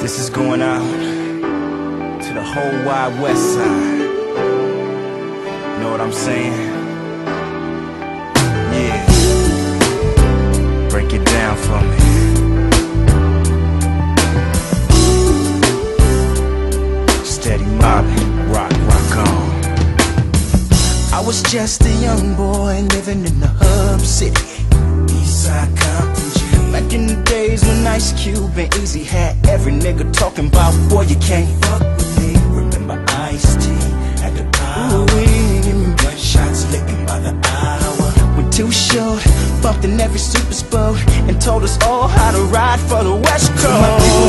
This is going out to the whole wide west side. Know what I'm saying? Yeah. Break it down for me. Steady mobbing, rock, rock on. I was just a young boy living in the hub city. Eastside Compton. Back in the days when Ice Cube and Eazy had every nigga talking about, boy, you can't fuck with me. Remember Ice T at the power. Gunshots licking by the hour. When Too Short bumped in every super boat and told us all how to ride for the West Coast.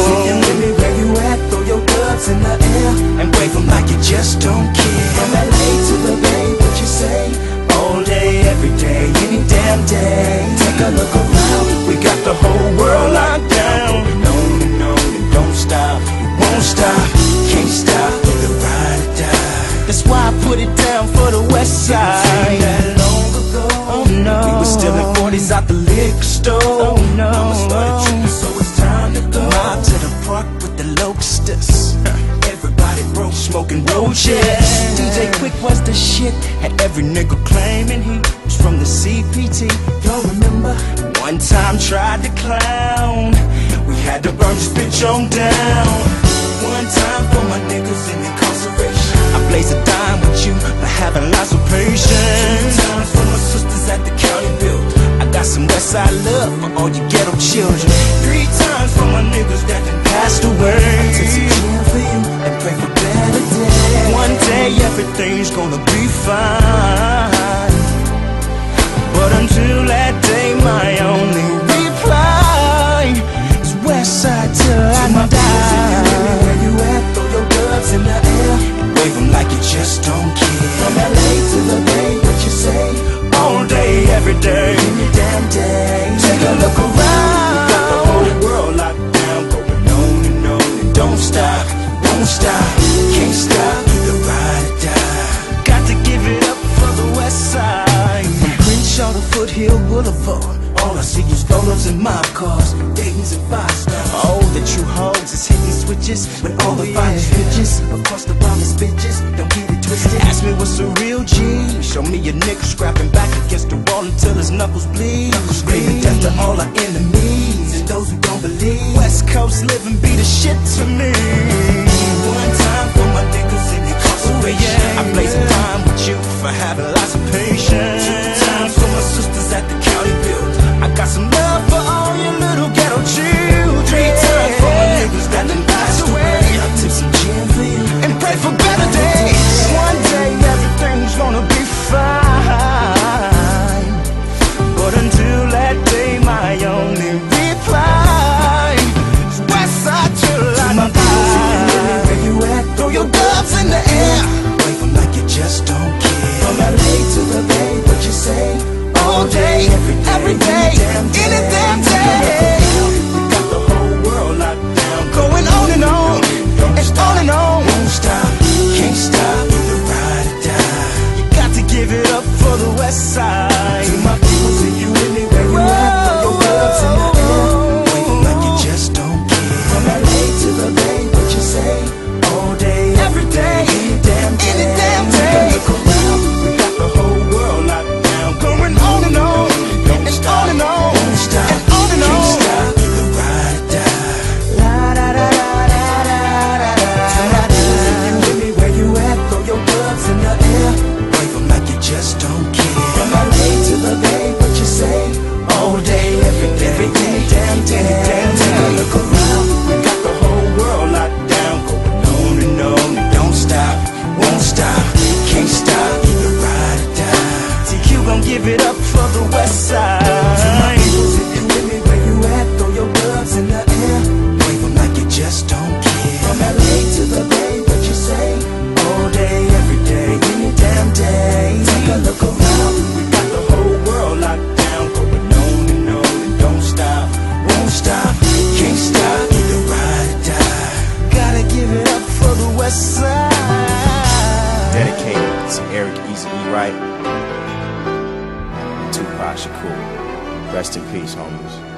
And every nigga claiming he was from the CPT. Y'all remember? One time tried to clown, we had to burn this bitch on down. One time for my niggas in incarceration. I blaze a dime with you for having lots of patience. Two times for my sisters at the county building. I got some Westside love for all you ghetto children. Three times for my niggas that done passed away. Everything's gonna be fine. But until that day, my only reply is Westside till I my die. Where you at? Throw your gloves in the air wave them like you just don't care. From LA to the Bay, what you say? All day, every day, any damn day. Take a look and mob cars, Dayton's and five stars. Oh, the true hoes is hitting switches with all the finest oh, bitches. Across the wildest bitches, don't get it twisted. Ask me what's a real G. Show me a nigga scrapping back against the wall until his knuckles bleed. Knuckles screaming death to all our enemies and those who don't believe. West Coast living be the shit to me. One time for my niggas for the west side. To my people, see you anywhere you at. Throw your gloves in the air. Wait like you just don't care. From LA to the Bay, what you say? All day, every day, any damn day. Any damn day. Look around, we got the whole world locked down. Going on and on, don't and stop. on and on. Don't stop. And on and on. Can't stop. The ride or die. To my people, see you anywhere you at. Throw your gloves in the air. Wave like you just Wright, Tupac Shakur. Rest in peace, homies.